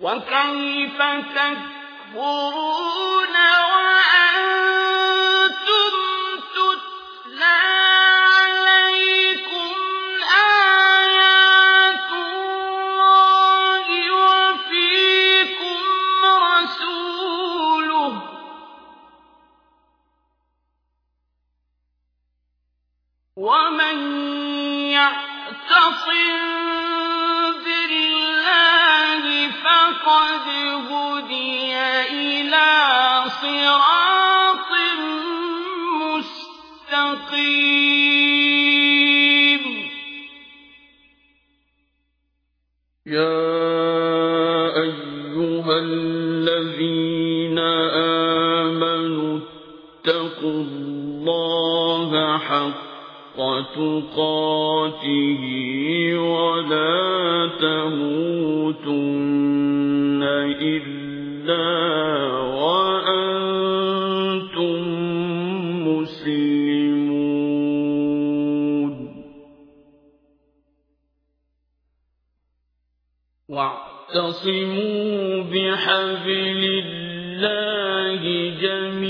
وكيف تكفرون وأنتم تتلى عليكم آيات الله وفيكم رسوله ومن يعتصم صراط مستقيم. يا أيها الذين آمنوا اتقوا الله حق تقاته ولا تموتن إلا مسلمون واعتصموا بحبل الله جميعا.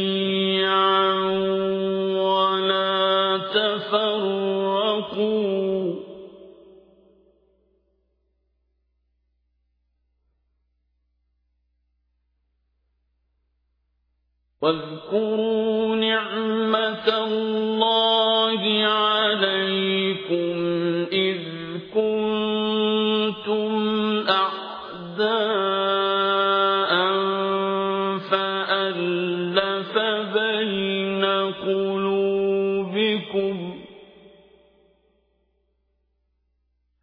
واذكروا نعمة الله عليكم إذ كنتم أعداء فألف بين قلوبكم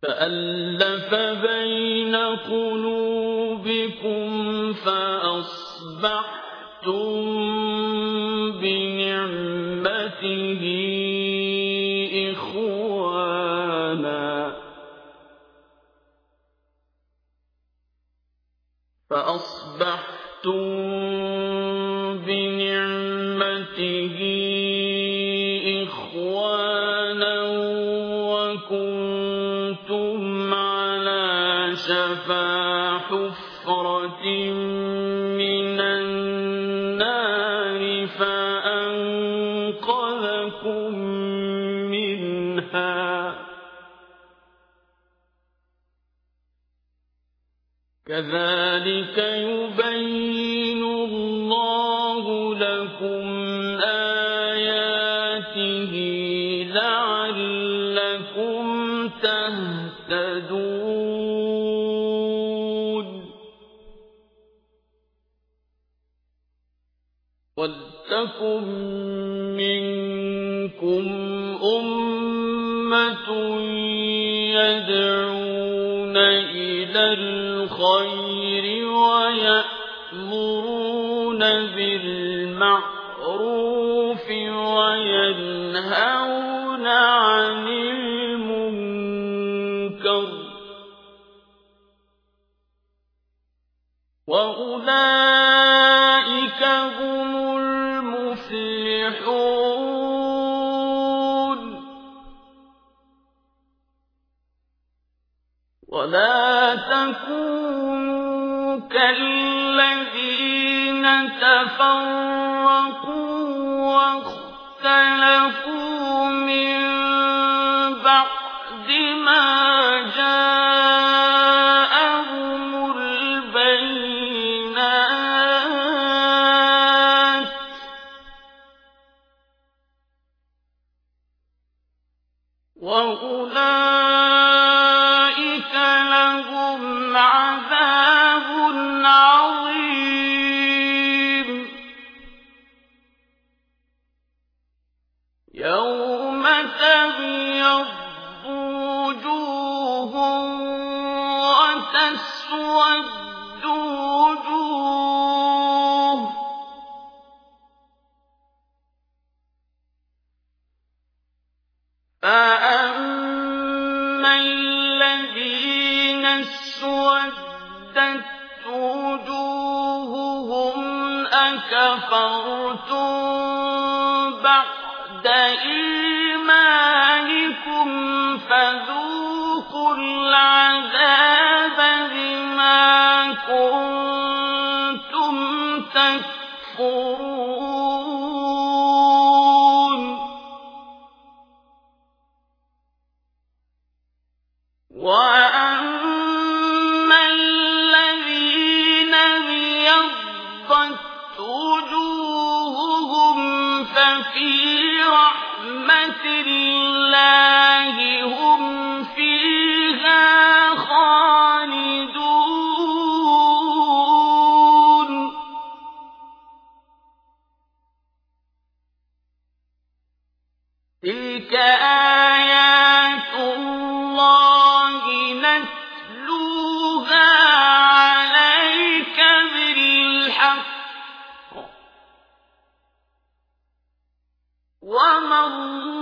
فألف بين قلوبكم فأصبحتم بنعمته إخوانا وكنتم كنتم على شفا حفرة منها. كذلك يبين الله لكم آياته لعلكم تهتدون. ولتكن منكم أمة يدعون إلى الخير ولا تكونوا كالذين تفرقوا واختلفوا من بعد ما وأولئك يوم تبيض وجوه وتسود وجوه فأما الذين وجوههم أكفرتم مدة إيمانكم فذوقوا العذاب بما كنتم تكفرون وأما الذين بيضت وجوههم فَفِي رَحْمَةِ اللَّهِ هُمْ فِيهَا خَالِدُونَ. تِلْكَ آيَاتُ اللَّهِ نَتْلُوهَا وما الله